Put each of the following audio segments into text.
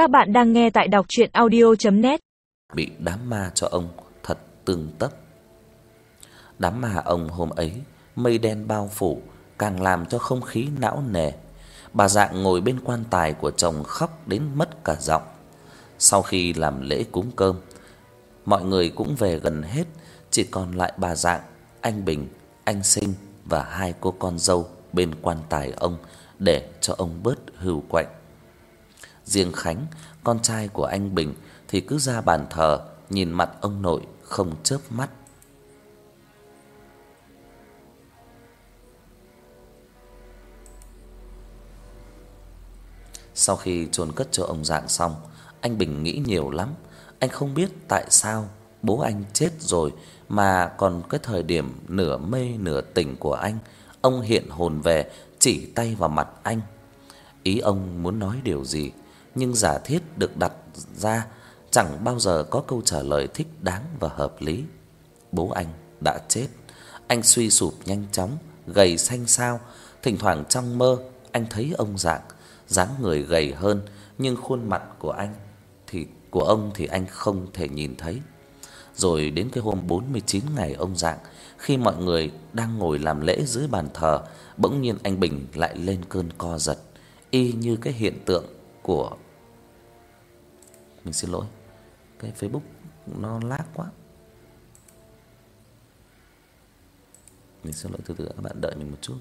Các bạn đang nghe tại đọc chuyện audio.net Bị đám ma cho ông thật tương tấp Đám ma ông hôm ấy Mây đen bao phủ Càng làm cho không khí não nề. Bà dạng ngồi bên quan tài của chồng khóc đến mất cả giọng. Sau khi làm lễ cúng cơm Mọi người cũng về gần hết Chỉ còn lại bà dạng, anh Bình, anh Sinh Và hai cô con dâu bên quan tài ông Để cho ông bớt hưu quạnh. Riêng Khánh, con trai của anh Bình thì cứ ra bàn thờ nhìn mặt ông nội không chớp mắt. Sau khi chôn cất cho ông Dạng xong, anh Bình nghĩ nhiều lắm, anh không biết tại sao bố anh chết rồi mà còn cái thời điểm nửa mê nửa tỉnh của anh, ông hiện hồn về chỉ tay vào mặt anh. Ý ông muốn nói điều gì nhưng giả thiết được đặt ra chẳng bao giờ có câu trả lời thích đáng và hợp lý. Bố anh đã chết, anh suy sụp nhanh chóng, gầy xanh xao, thỉnh thoảng trong mơ anh thấy ông dạng, dáng người gầy hơn nhưng khuôn mặt của anh thì của ông thì anh không thể nhìn thấy. Rồi đến cái hôm 49 ngày ông dạng, khi mọi người đang ngồi làm lễ dưới bàn thờ, bỗng nhiên anh Bình lại lên cơn co giật, y như cái hiện tượng của mình xin lỗi. Cái Facebook nó lag quá. Mình xin lỗi từ từ các bạn đợi mình một chút.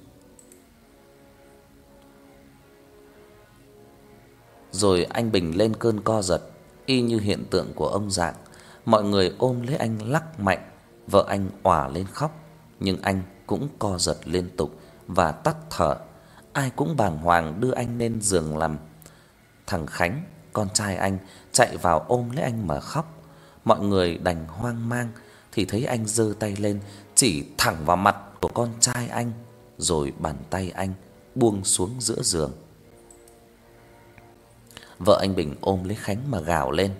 Rồi anh Bình lên cơn co giật, y như hiện tượng của ông Dạng. Mọi người ôm lấy anh lắc mạnh, vợ anh òa lên khóc, nhưng anh cũng co giật liên tục và tắt thở. Ai cũng bàng hoàng đưa anh lên giường nằm. Thằng Khánh, con trai anh chạy vào ôm lấy anh mà khóc. Mọi người đành hoang mang thì thấy anh giơ tay lên chỉ thẳng vào mặt của con trai anh, rồi bàn tay anh buông xuống giữa giường. Vợ anh Bình ôm lấy Khánh mà gào lên: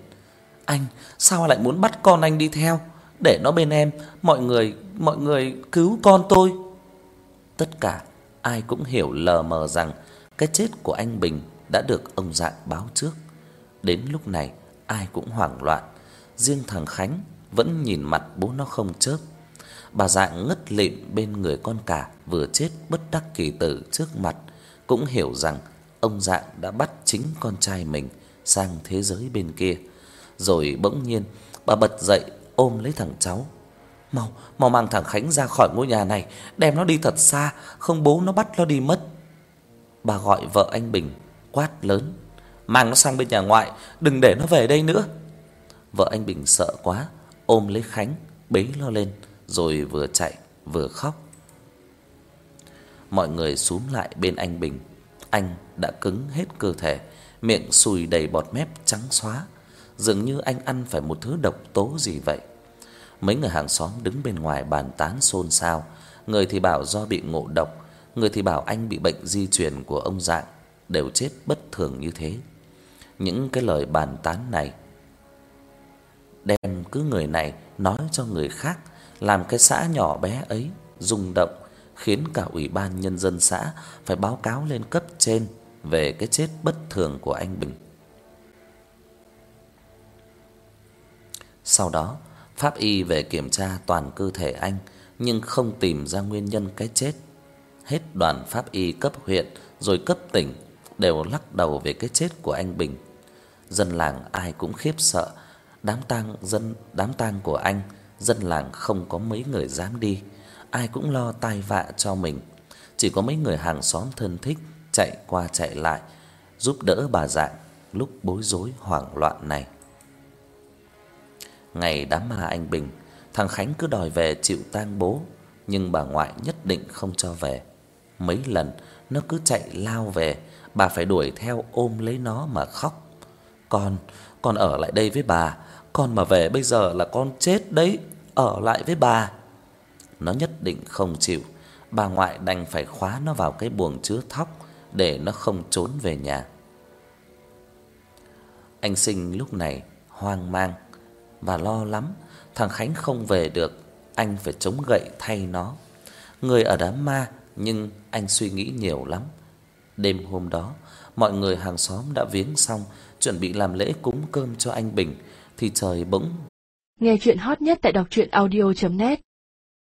"Anh, sao lại muốn bắt con anh đi theo? Để nó bên em, mọi người, mọi người cứu con tôi." Tất cả ai cũng hiểu lờ mờ rằng cái chết của anh Bình đã được ông Dạng báo trước. Đến lúc này, ai cũng hoảng loạn, riêng thằng Khánh vẫn nhìn mặt bố nó không chớp. Bà Dạng ngất lịm bên người con cả vừa chết bất đắc kỳ tử trước mặt, cũng hiểu rằng ông Dạng đã bắt chính con trai mình sang thế giới bên kia. Rồi bỗng nhiên, bà bật dậy ôm lấy thằng cháu. "Mau, mau mang thằng Khánh ra khỏi ngôi nhà này, đem nó đi thật xa, không bố nó bắt nó đi mất." Bà gọi vợ anh Bình lớn mang nó sang bên nhà ngoại, đừng để nó về đây nữa. Vợ anh Bình sợ quá, ôm lấy Khánh, bế nó lên rồi vừa chạy vừa khóc. Mọi người xúm lại bên anh Bình, anh đã cứng hết cơ thể, miệng sùi đầy bọt mép trắng xóa, dường như anh ăn phải một thứ độc tố gì vậy. Mấy người hàng xóm đứng bên ngoài bàn tán xôn xao, người thì bảo do bị ngộ độc, người thì bảo anh bị bệnh di truyền của ông Dạng, đều chết bất thường như thế những cái lời bàn tán này đem cứ người này nói cho người khác, làm cái xã nhỏ bé ấy rung động, khiến cả ủy ban nhân dân xã phải báo cáo lên cấp trên về cái chết bất thường của anh Bình. Sau đó, pháp y về kiểm tra toàn cơ thể anh nhưng không tìm ra nguyên nhân cái chết. Hết đoàn pháp y cấp huyện rồi cấp tỉnh đều lắc đầu về cái chết của anh Bình dân làng ai cũng khiếp sợ. Đám tang dân đám tang của anh, dân làng không có mấy người dám đi, ai cũng lo tai vạ cho mình. Chỉ có mấy người hàng xóm thân thích chạy qua chạy lại giúp đỡ bà Dạng lúc bối rối hoảng loạn này. Ngày đám ma anh Bình, thằng Khánh cứ đòi về chịu tang bố, nhưng bà ngoại nhất định không cho về. Mấy lần nó cứ chạy lao về, bà phải đuổi theo ôm lấy nó mà khóc. Con, con ở lại đây với bà, con mà về bây giờ là con chết đấy, ở lại với bà. Nó nhất định không chịu, bà ngoại đành phải khóa nó vào cái buồng chứa thóc để nó không trốn về nhà. Anh Sinh lúc này hoang mang và lo lắm, thằng Khánh không về được, anh phải chống gậy thay nó. Người ở đám ma nhưng anh suy nghĩ nhiều lắm. Đêm hôm đó, mọi người hàng xóm đã viếng xong chuẩn bị làm lễ cúng cơm cho anh Bình thì trời bỗng Nghe truyện hot nhất tại doctruyenaudio.net